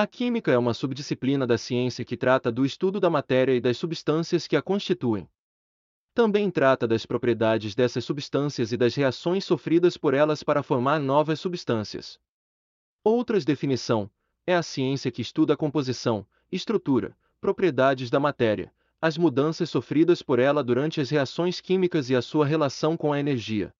A química é uma subdisciplina da ciência que trata do estudo da matéria e das substâncias que a constituem. Também trata das propriedades dessas substâncias e das reações sofridas por elas para formar novas substâncias. Outras definição é a ciência que estuda a composição, estrutura, propriedades da matéria, as mudanças sofridas por ela durante as reações químicas e a sua relação com a energia.